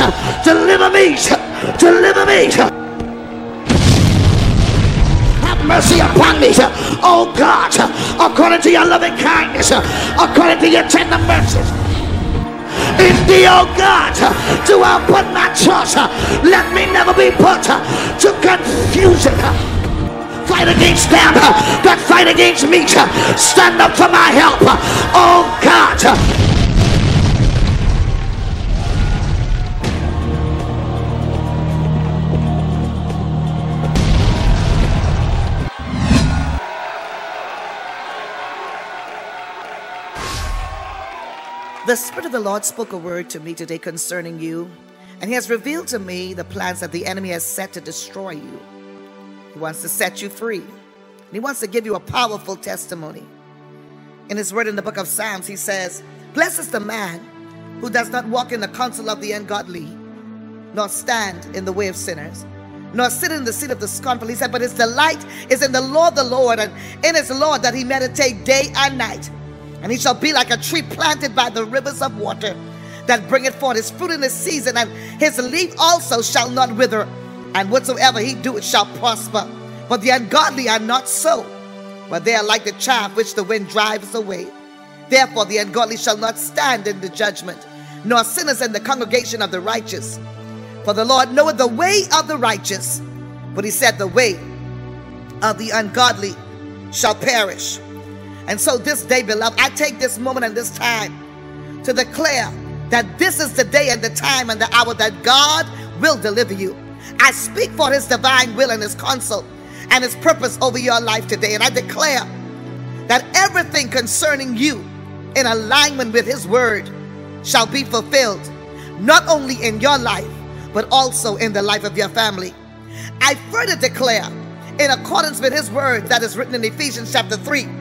deliver me, deliver me. Have mercy upon me, oh God, according to your loving kindness, according to your tender mercies. In thee, oh God, do I put my trust. Let me never be put to confusion. Fight against them that fight against me. Stand up for my help. Oh God. The Spirit of the Lord spoke a word to me today concerning you, and He has revealed to me the plans that the enemy has set to destroy you. He wants to set you free, and He wants to give you a powerful testimony. In His word in the book of Psalms, He says, Blessed is the man who does not walk in the counsel of the ungodly, nor stand in the way of sinners, nor sit in the seat of the scornful. He said, But his delight is in the law of the Lord, and in his law that he meditate day and night. And he shall be like a tree planted by the rivers of water that bringeth forth his fruit in his season, and his leaf also shall not wither, and whatsoever he doeth shall prosper. But the ungodly are not so, but they are like the chaff which the wind drives away. Therefore, the ungodly shall not stand in the judgment, nor sinners in the congregation of the righteous. For the Lord knoweth the way of the righteous, but he said, The way of the ungodly shall perish. And so this day, beloved, I take this moment and this time to declare that this is the day and the time and the hour that God will deliver you. I speak for his divine will and his counsel and his purpose over your life today. And I declare that everything concerning you in alignment with his word shall be fulfilled, not only in your life, but also in the life of your family. I further declare, in accordance with his word that is written in Ephesians chapter 3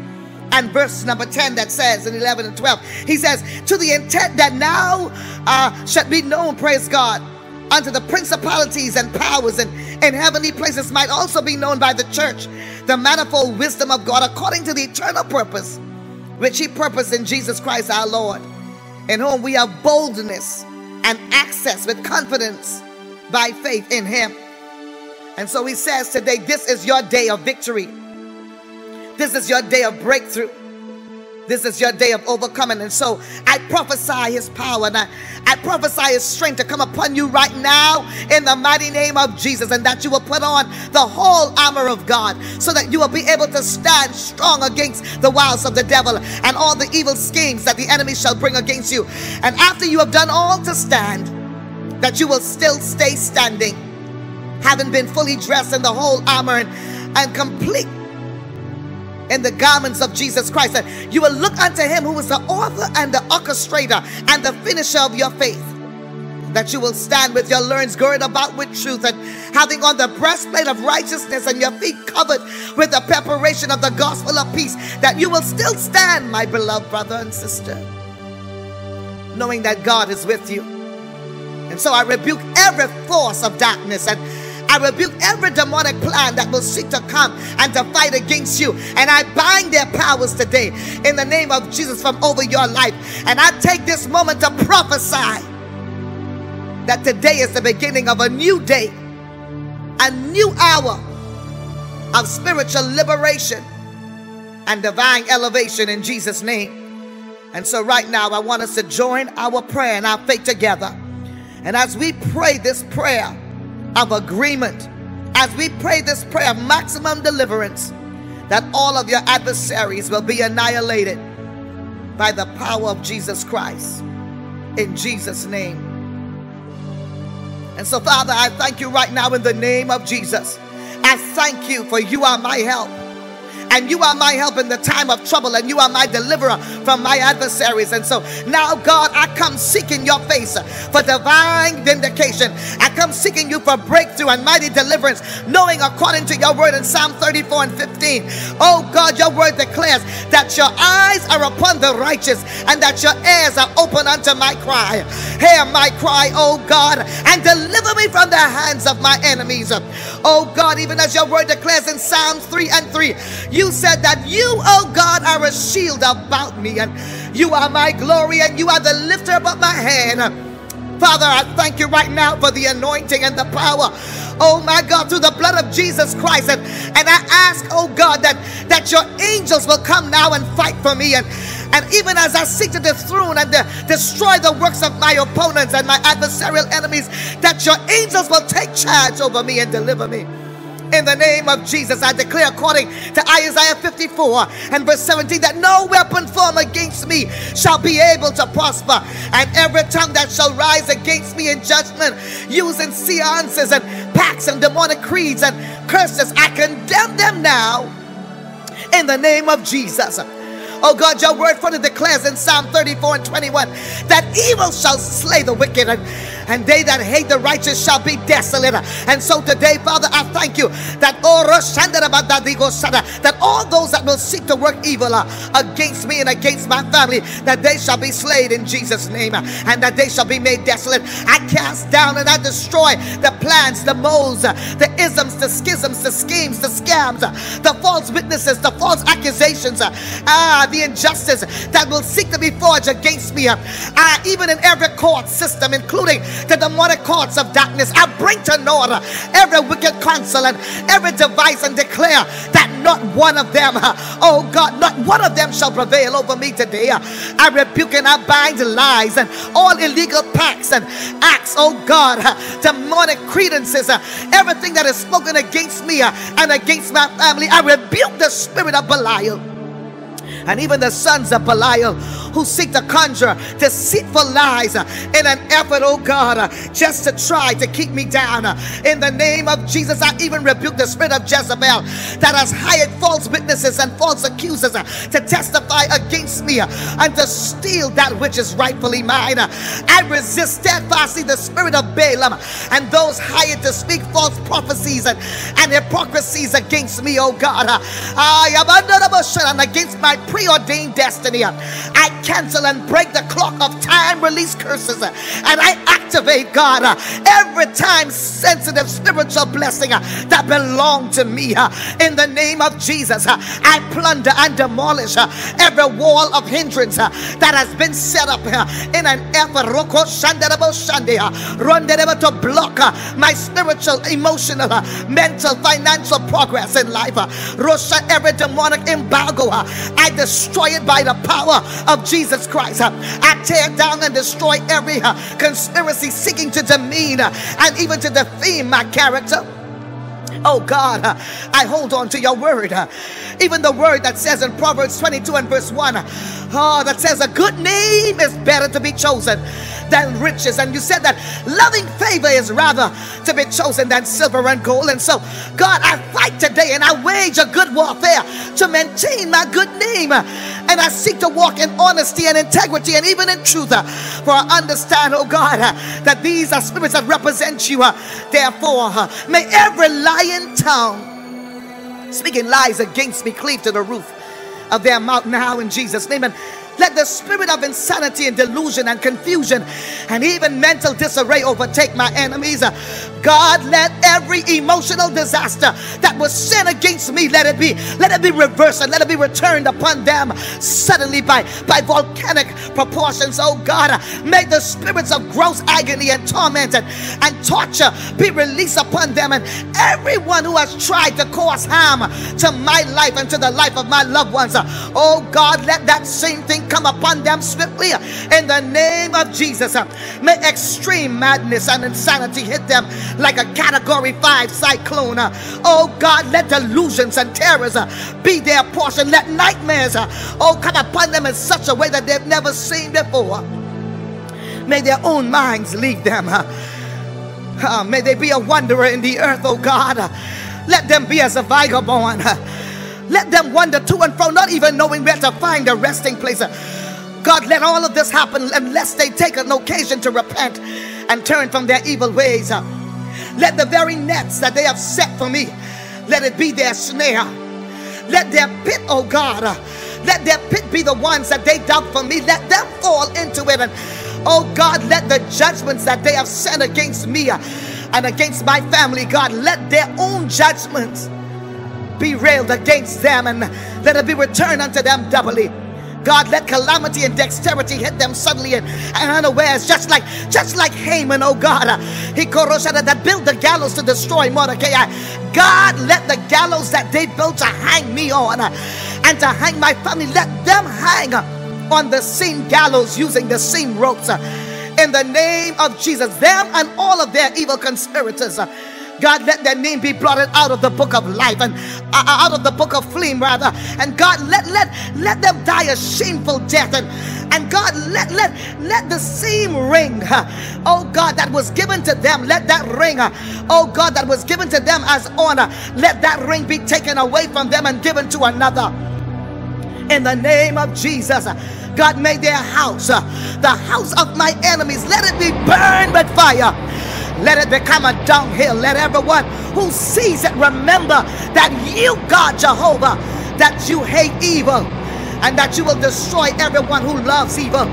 and verse number 10 that says in 11 and 12 he says to the intent that now uh, should be known praise god unto the principalities and powers and in heavenly places might also be known by the church the manifold wisdom of god according to the eternal purpose which he purposed in jesus christ our lord in whom we have boldness and access with confidence by faith in him. And so he says today this is your day of victory this is your day of breakthrough. This is your day of overcoming. And so I prophesy his power and I, I prophesy his strength to come upon you right now in the mighty name of Jesus, and that you will put on the whole armor of God so that you will be able to stand strong against the wiles of the devil and all the evil schemes that the enemy shall bring against you. And after you have done all to stand, that you will still stay standing, having been fully dressed in the whole armor and, and complete in the garments of Jesus Christ. And you will look unto him who is the author and the orchestrator and the finisher of your faith. That you will stand with your loins girded about with truth and having on the breastplate of righteousness and your feet covered with the preparation of the gospel of peace. That you will still stand, my beloved brother and sister, knowing that God is with you. And so I rebuke every force of darkness and I rebuke every demonic plan that will seek to come and to fight against you. And I bind their powers today in the name of Jesus from over your life. And I take this moment to prophesy that today is the beginning of a new day, a new hour of spiritual liberation and divine elevation in Jesus' name. And so, right now, I want us to join our prayer and our faith together. And as we pray this prayer, of agreement as we pray this prayer of maximum deliverance that all of your adversaries will be annihilated by the power of Jesus Christ. In Jesus' name. And so, Father, I thank you right now in the name of Jesus. I thank you for you are my help and you are my help in the time of trouble, and you are my deliverer from my adversaries. And so now, God, I come seeking your face for divine vindication. I come seeking you for breakthrough and mighty deliverance, knowing according to your word in Psalm 34 and 15. Oh God, your word declares that your eyes are upon the righteous and that your ears are open unto my cry. Hear my cry, oh God, and deliver me from the hands of my enemies. Oh God, even as your word declares in Psalms 3 and 3, you said that you, oh God, are a shield about me, and you are my glory, and you are the lifter of my head. Father, I thank you right now for the anointing and the power. Oh my God, through the blood of Jesus Christ. And, and I ask, oh God, that, that your angels will come now and fight for me. And, and even as I seek to dethrone and de- destroy the works of my opponents and my adversarial enemies, that your angels will take charge over me and deliver me. In the name of Jesus, I declare according to Isaiah 54 and verse 17 that no weapon formed against me shall be able to prosper, and every tongue that shall rise against me in judgment, using seances and pacts and demonic creeds and curses, I condemn them now in the name of Jesus. Oh God, your word further declares in Psalm 34 and 21 that evil shall slay the wicked and, and they that hate the righteous shall be desolate. And so today, Father, I thank you that oh, that all those that will seek to work evil uh, against me and against my family, that they shall be slain in Jesus' name and that they shall be made desolate. I cast down and I destroy the plans, the moles, the isms, the schisms, the schemes, the scams, the false witnesses, the false accusations. Ah, the injustice that will seek to be forged against me. Uh, even in every court system, including the demonic courts of darkness, I bring to uh, every wicked counsel and every device and declare that not one of them, oh God, not one of them shall prevail over me today. I rebuke and I bind lies and all illegal pacts and acts, oh God, demonic credences, everything that is spoken against me and against my family. I rebuke the spirit of Belial and even the sons of Belial who seek to conjure deceitful lies in an effort, oh God, just to try to keep me down. In the name of Jesus, I even rebuke the spirit of Jezebel that has hired false witnesses and false accusers to testify against me and to steal that which is rightfully mine. I resist steadfastly the spirit of Balaam and those hired to speak false prophecies and, and hypocrisies against me, oh God. I am under the and against my preordained destiny. I cancel and break the clock of time release curses and I activate God every time sensitive spiritual blessing that belong to me in the name of Jesus. I plunder and demolish every wall of hindrance that has been set up in an effort to block my spiritual, emotional, mental, financial progress in life. Every demonic embargo, I destroy it by the power of Jesus Christ. I tear down and destroy every uh, conspiracy seeking to demean uh, and even to defame my character. Oh God, uh, I hold on to your word. Even the word that says in Proverbs 22 and verse 1, oh, that says a good name is better to be chosen than riches. And you said that loving favor is rather to be chosen than silver and gold. And so, God, I fight today and I wage a good warfare to maintain my good name. And I seek to walk in honesty and integrity and even in truth. Uh, for I understand, oh God, uh, that these are spirits that represent you. Uh, therefore, may every lying tongue speaking lies against me cleave to the roof of their mouth now in Jesus' name. And let the spirit of insanity and delusion and confusion and even mental disarray overtake my enemies. God, let every emotional disaster that was sent against me, let it be, let it be reversed and let it be returned upon them suddenly by, by volcanic proportions. Oh God, make the spirits of gross agony and torment and, and torture be released upon them and everyone who has tried to cause harm to my life and to the life of my loved ones. Oh God, let that same thing come upon them swiftly in the name of Jesus. Uh, may extreme madness and insanity hit them like a category 5 cyclone. Uh, oh God, let delusions and terrors uh, be their portion. Let nightmares, oh, come upon them in such a way that they've never seen before. May their own minds leave them. Uh, may they be a wanderer in the earth, oh God. Let them be as a vagabond. Let them wander to and fro, not even knowing where to find a resting place. God, let all of this happen unless they take an occasion to repent and turn from their evil ways. Let the very nets that they have set for me, let it be their snare. Let their pit, oh God, let their pit be the ones that they dug for me. Let them fall into it. And oh God, let the judgments that they have sent against me and against my family, God, let their own judgments be railed against them and let it be returned unto them doubly. God, let calamity and dexterity hit them suddenly and, and unawares, just like just like Haman, oh God. He that built the gallows to destroy Mordecai. God, let the gallows that they built to hang me on and to hang my family, let them hang on the same gallows using the same ropes. In the name of Jesus, them and all of their evil conspirators. God, let their name be blotted out of the book of life and uh, out of the book of flame, rather. And God, let let let them die a shameful death. And and God, let let let the same ring, uh, oh God, that was given to them, let that ring, uh, oh God, that was given to them as honor, let that ring be taken away from them and given to another. In the name of Jesus. God made their house, uh, the house of my enemies, let it be burned with fire. Let it become a dunghill. Let everyone who sees it remember that you, God Jehovah, that you hate evil and that you will destroy everyone who loves evil.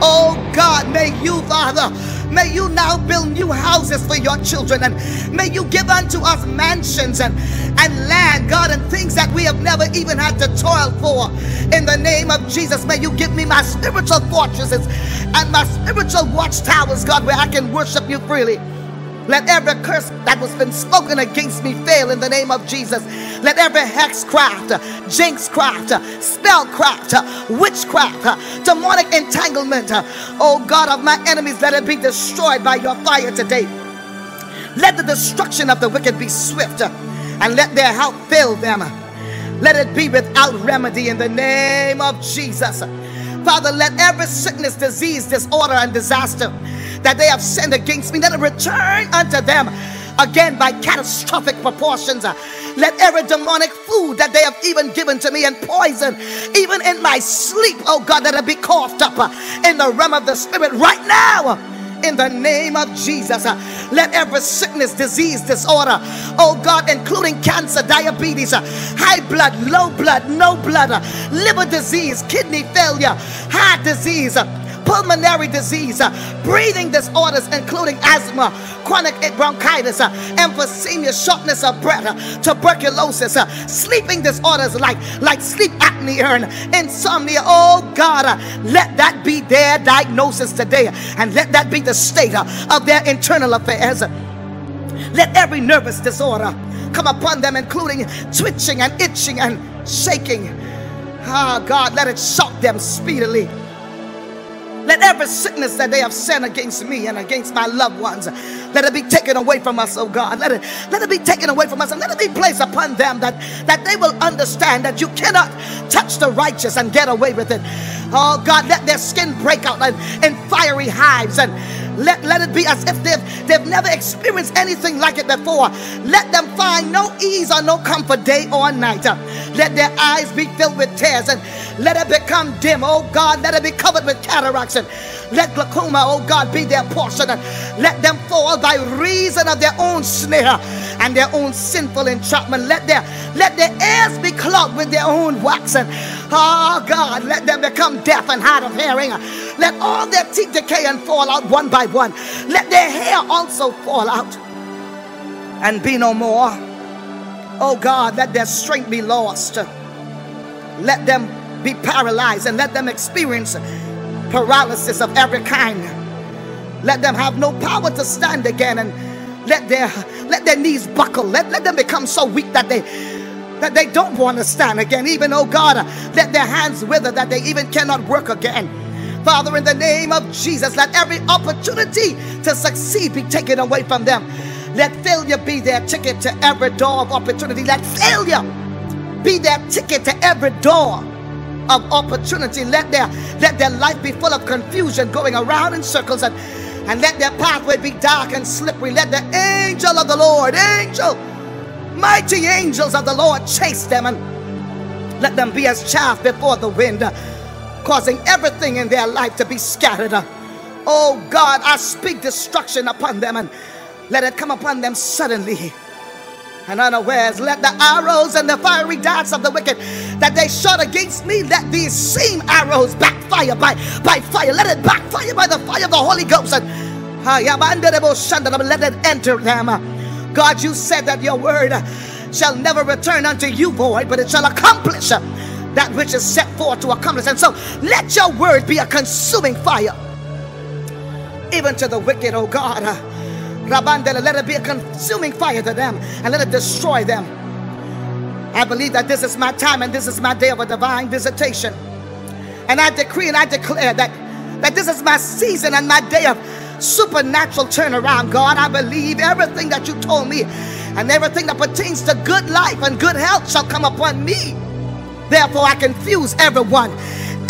Oh God, may you, Father, may you now build new houses for your children and may you give unto us mansions and, and land, God, and things that we have never even had to toil for. In the name of Jesus, may you give me my spiritual fortresses and my spiritual watchtowers, God, where I can worship you freely. Let every curse that was been spoken against me fail in the name of Jesus. Let every hexcraft, jinxcraft, spellcraft, witchcraft, demonic entanglement, oh God of my enemies, let it be destroyed by your fire today. Let the destruction of the wicked be swift and let their help fail them. Let it be without remedy in the name of Jesus. Father, let every sickness, disease, disorder, and disaster that they have sent against me, let it return unto them again by catastrophic proportions. Let every demonic food that they have even given to me and poison, even in my sleep, oh God, let it be coughed up in the realm of the spirit right now in the name of Jesus. Let every sickness, disease, disorder, oh God, including cancer, diabetes, high blood, low blood, no blood, liver disease, kidney failure, heart disease, pulmonary disease, uh, breathing disorders, including asthma, chronic bronchitis, uh, emphysema, shortness of breath, uh, tuberculosis, sleeping disorders like, like sleep apnea and insomnia. Oh God, let that be their diagnosis today, and let that be the state of their internal affairs. Let every nervous disorder come upon them, including twitching and itching and shaking. Ah, God, let it shock them speedily. Let every sickness that they have sent against me and against my loved ones, let it be taken away from us, oh God. Let it, let it be taken away from us and let it be placed upon them that, that they will understand that you cannot touch the righteous and get away with it. Oh God, let their skin break out in, in fiery hives and let, let it be as if they've, they've never experienced anything like it before. Let them find no ease or no comfort day or night. Let their eyes be filled with tears and let it become dim. Oh God, let it be covered with cataracts and let glaucoma, oh God, be their portion. And let them fall by reason of their own snare and their own sinful entrapment. Let their let their ears be clogged with their own wax. And oh God, let them become deaf and hard of hearing. Let all their teeth decay and fall out one by one. Let their hair also fall out and be no more. Oh God, let their strength be lost. Let them be paralyzed and let them experience paralysis of every kind. Let them have no power to stand again and let their let their knees buckle. Let, let them become so weak that they that they don't want to stand again. Even oh God, let their hands wither that they even cannot work again. Father, in the name of Jesus, let every opportunity to succeed be taken away from them. Let failure be their ticket to every door of opportunity. Let failure be their ticket to every door of opportunity. Let their let their life be full of confusion, going around in circles, and, and let their pathway be dark and slippery. Let the angel of the Lord, angel, mighty angels of the Lord chase them and let them be as chaff before the wind causing everything in their life to be scattered. Oh God, I speak destruction upon them and let it come upon them suddenly and unawares. Let the arrows and the fiery darts of the wicked that they shot against me, let these same arrows backfire by, by fire. Let it backfire by the fire of the Holy Ghost. And let it enter them. God, you said that your word shall never return unto you void, but it shall accomplish that which is set forth to accomplish. And so let your word be a consuming fire, even to the wicked, oh God. Rabandela, let it be a consuming fire to them and let it destroy them. I believe that this is my time and this is my day of a divine visitation. And I decree and I declare that, that this is my season and my day of supernatural turnaround, God. I believe everything that you told me and everything that pertains to good life and good health shall come upon me. Therefore, I confuse everyone.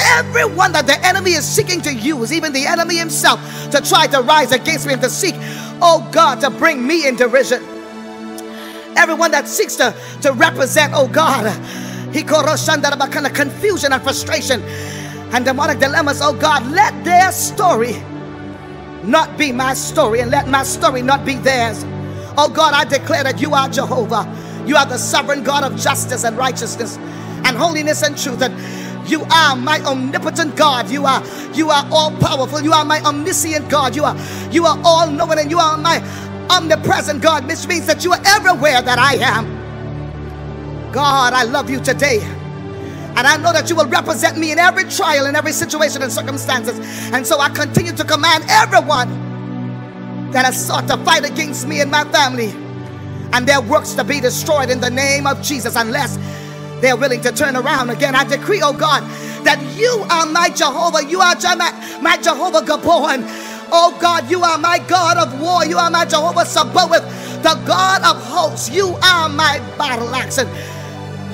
Everyone that the enemy is seeking to use, even the enemy himself, to try to rise against me and to seek, oh God, to bring me in derision. Everyone that seeks to, to represent, oh God, he kind of confusion and frustration and demonic dilemmas, oh God, let their story not be my story and let my story not be theirs. Oh God, I declare that you are Jehovah. You are the sovereign God of justice and righteousness and holiness and truth. And you are my omnipotent God. You are you are all powerful. You are my omniscient God. You are you are all knowing and you are my omnipresent God, which means that you are everywhere that I am. God, I love you today. And I know that you will represent me in every trial, in every situation and circumstances. And so I continue to command everyone that has sought to fight against me and my family and their works to be destroyed in the name of Jesus unless they're willing to turn around again. I decree, oh God, that you are my Jehovah. You are my Jehovah Gibbor. Oh God, you are my God of war. You are my Jehovah Sabaoth, the God of hosts. You are my battle axe.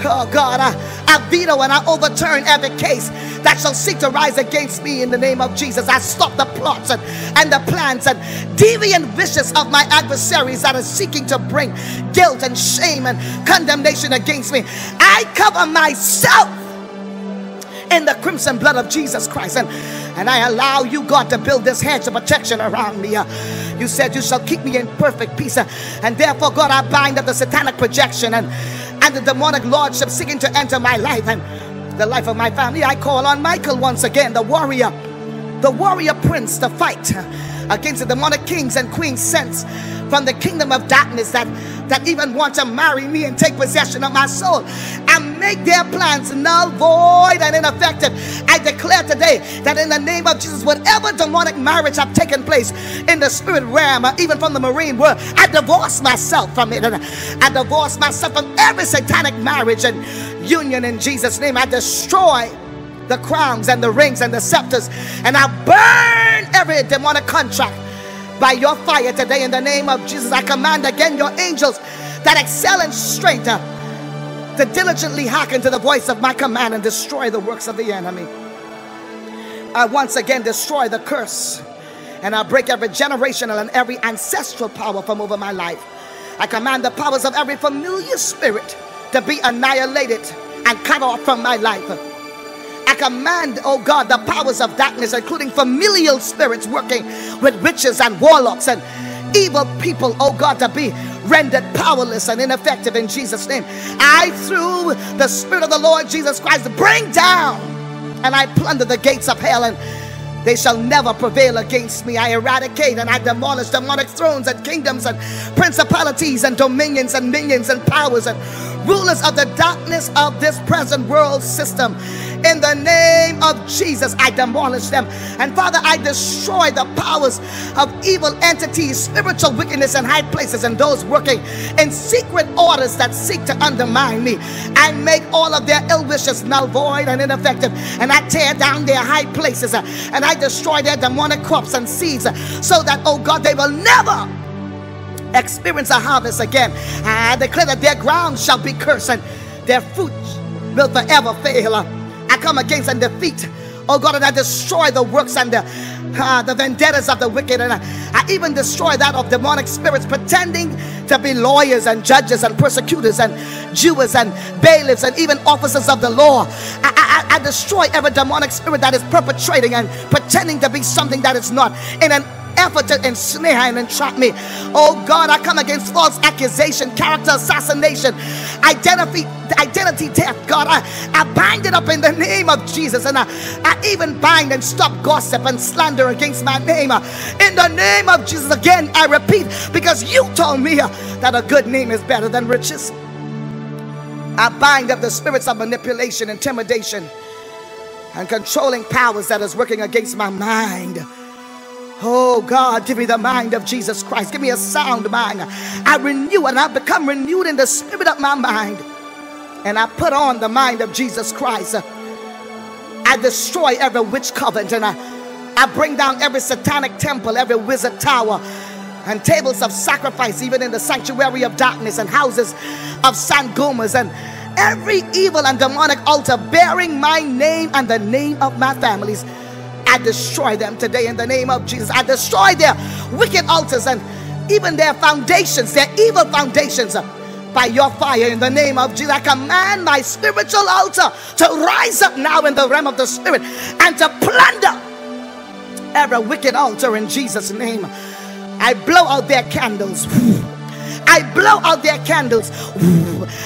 Oh God, I, I veto and I overturn every case that shall seek to rise against me in the name of Jesus. I stop the plots and, and the plans and deviant wishes of my adversaries that are seeking to bring guilt and shame and condemnation against me. I cover myself in the crimson blood of Jesus Christ. And, and I allow you, God, to build this hedge of protection around me. Uh, you said you shall keep me in perfect peace. Uh, and therefore, God, I bind up the satanic projection and and the demonic lordship seeking to enter my life and the life of my family. I call on Michael once again, the warrior, the warrior prince, to fight against the demonic kings and queens sent from the kingdom of darkness that, that even want to marry me and take possession of my soul and make their plans null, void, and ineffective. I declare today that in the name of Jesus, whatever demonic marriage have taken place in the spirit realm, or even from the marine world, I divorce myself from it. I divorce myself from every satanic marriage and union in Jesus' name. I destroy the crowns and the rings and the scepters, and I burn every demonic contract by your fire today in the name of Jesus. I command again your angels that excel in strength uh, to diligently hearken to the voice of my command and destroy the works of the enemy. I once again destroy the curse and I break every generational and every ancestral power from over my life. I command the powers of every familiar spirit to be annihilated and cut off from my life. Command, oh God, the powers of darkness, including familial spirits working with witches and warlocks and evil people, oh God, to be rendered powerless and ineffective in Jesus' name. I, through the Spirit of the Lord Jesus Christ, bring down and I plunder the gates of hell and they shall never prevail against me. I eradicate and I demolish demonic thrones and kingdoms and principalities and dominions and minions and powers and rulers of the darkness of this present world system. In the name of Jesus, I demolish them. And Father, I destroy the powers of evil entities, spiritual wickedness in high places, and those working in secret orders that seek to undermine me. I make all of their ill wishes null, void, and ineffective. And I tear down their high places and I destroy their demonic crops and seeds so that, oh God, they will never experience a harvest again. I declare that their ground shall be cursed and their fruit will forever fail. I come against and defeat, oh God, and I destroy the works and the, uh, the vendettas of the wicked. And I, I even destroy that of demonic spirits pretending to be lawyers and judges and persecutors and Jewers and bailiffs and even officers of the law. I, I, I destroy every demonic spirit that is perpetrating and pretending to be something that is not in an effort to ensnare and entrap me. Oh God, I come against false accusation, character assassination, identity, identity theft. God, I, I bind it up in the name of Jesus. And I, I even bind and stop gossip and slander against my name. In the name of Jesus, again, I repeat, because you told me that a good name is better than riches. I bind up the spirits of manipulation, intimidation, and controlling powers that is working against my mind. Oh God, give me the mind of Jesus Christ. Give me a sound mind. I renew and I become renewed in the spirit of my mind. And I put on the mind of Jesus Christ. I destroy every witch covenant and I, I bring down every satanic temple, every wizard tower, and tables of sacrifice, even in the sanctuary of darkness and houses of San sangomas and every evil and demonic altar bearing my name and the name of my families. I destroy them today in the name of Jesus. I destroy their wicked altars and even their foundations, their evil foundations uh, by your fire in the name of Jesus. I command my spiritual altar to rise up now in the realm of the spirit and to plunder every wicked altar in Jesus' name. I blow out their candles. I blow out their candles.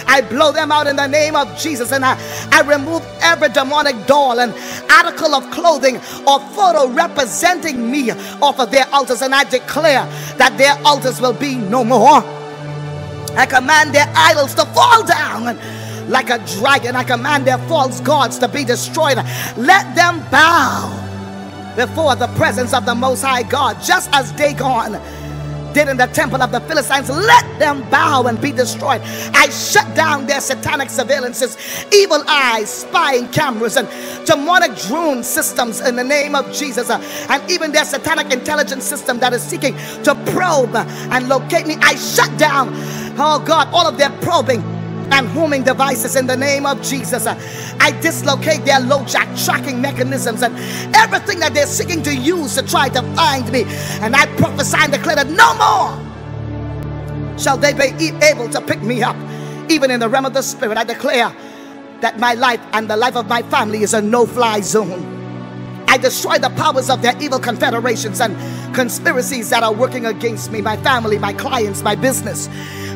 I blow them out in the name of Jesus. And I, I remove every demonic doll and article of clothing or photo representing me off of their altars. And I declare that their altars will be no more. I command their idols to fall down like a dragon. I command their false gods to be destroyed. Let them bow before the presence of the Most High God, just as Dagon did in the temple of the Philistines. Let them bow and be destroyed. I shut down their satanic surveillances, evil eyes, spying cameras, and demonic drone systems in the name of Jesus, uh, and even their satanic intelligence system that is seeking to probe and locate me. I shut down, oh God, all of their probing and homing devices in the name of Jesus. I dislocate their LoJack tracking mechanisms and everything that they're seeking to use to try to find me. And I prophesy and declare that no more shall they be able to pick me up. Even in the realm of the spirit, I declare that my life and the life of my family is a no fly zone. I destroy the powers of their evil confederations and conspiracies that are working against me, my family, my clients, my business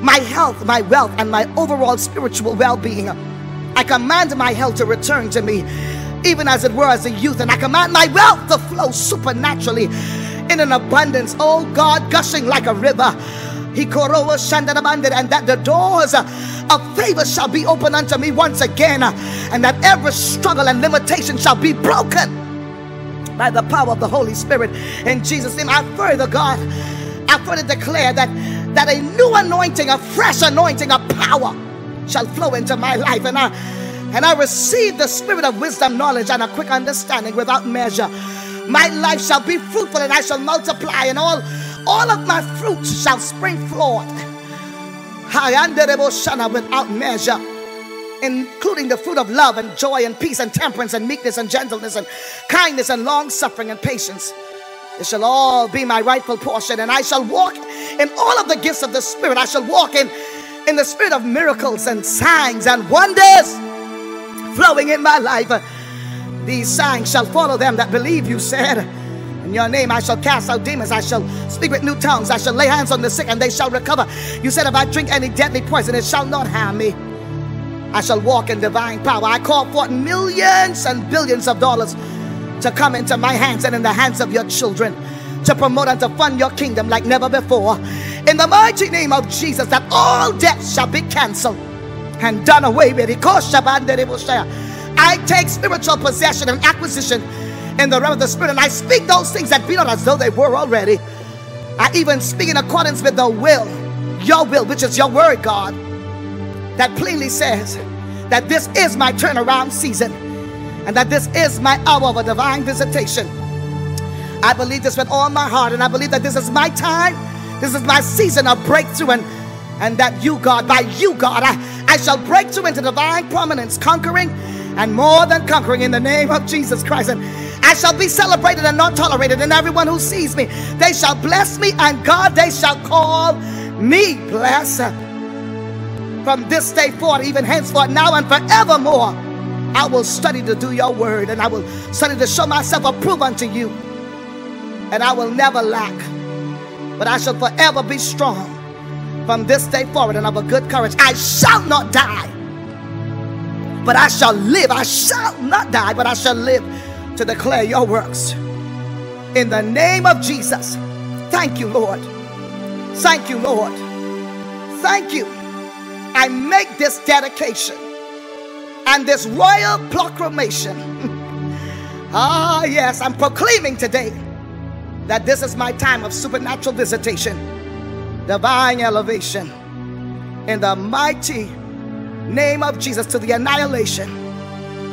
my health, my wealth, and my overall spiritual well being. I command my health to return to me, even as it were as a youth, and I command my wealth to flow supernaturally in an abundance, oh God, gushing like a river. And that the doors of favor shall be open unto me once again, and that every struggle and limitation shall be broken by the power of the Holy Spirit. In Jesus' name, I further, God, I further declare that that a new anointing, a fresh anointing, a power shall flow into my life. And I and I receive the spirit of wisdom, knowledge, and a quick understanding without measure. My life shall be fruitful and I shall multiply, and all, all of my fruits shall spring forth. High under the without measure, including the fruit of love and joy and peace and temperance and meekness and gentleness and kindness and long suffering and patience. It shall all be my rightful portion, and I shall walk in all of the gifts of the Spirit. I shall walk in, in the spirit of miracles and signs and wonders flowing in my life. These signs shall follow them that believe, you said. In your name I shall cast out demons. I shall speak with new tongues. I shall lay hands on the sick and they shall recover. You said, if I drink any deadly poison, it shall not harm me. I shall walk in divine power. I call forth millions and billions of dollars to come into my hands and in the hands of your children to promote and to fund your kingdom like never before. In the mighty name of Jesus, that all debts shall be canceled and done away with. I take spiritual possession and acquisition in the realm of the spirit, and I speak those things that be not as though they were already. I even speak in accordance with the will, your will, which is your word, God, that plainly says that this is my turnaround season and that this is my hour of a divine visitation. I believe this with all my heart, and I believe that this is my time, this is my season of breakthrough, and, and that you, God, by you, God, I, I shall break through into divine prominence, conquering and more than conquering in the name of Jesus Christ. And I shall be celebrated and not tolerated, and everyone who sees me, they shall bless me, and God, they shall call me blessed. From this day forth, even henceforth, now and forevermore. I will study to do your word and I will study to show myself approved unto you. And I will never lack, but I shall forever be strong from this day forward and of a good courage. I shall not die, but I shall live. I shall not die, but I shall live to declare your works. In the name of Jesus, thank you, Lord. Thank you, Lord. Thank you. I make this dedication and this royal proclamation. ah, yes, I'm proclaiming today that this is my time of supernatural visitation, divine elevation, in the mighty name of Jesus to the annihilation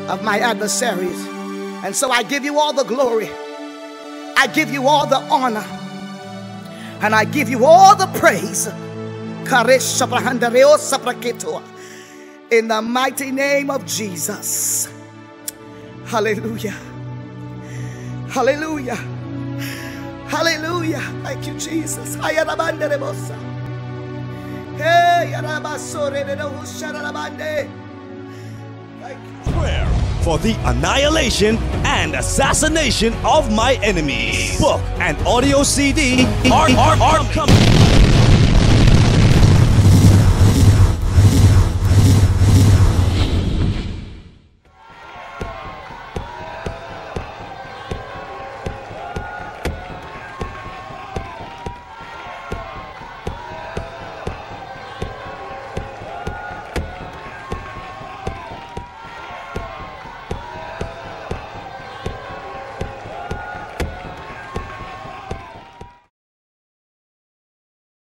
of my adversaries. And so I give you all the glory, I give you all the honor, and I give you all the praise. In the mighty name of Jesus. Hallelujah. Hallelujah. Hallelujah. Thank you, Jesus. Prayer for the annihilation and assassination of my enemies. Book and audio CD are, are, are coming.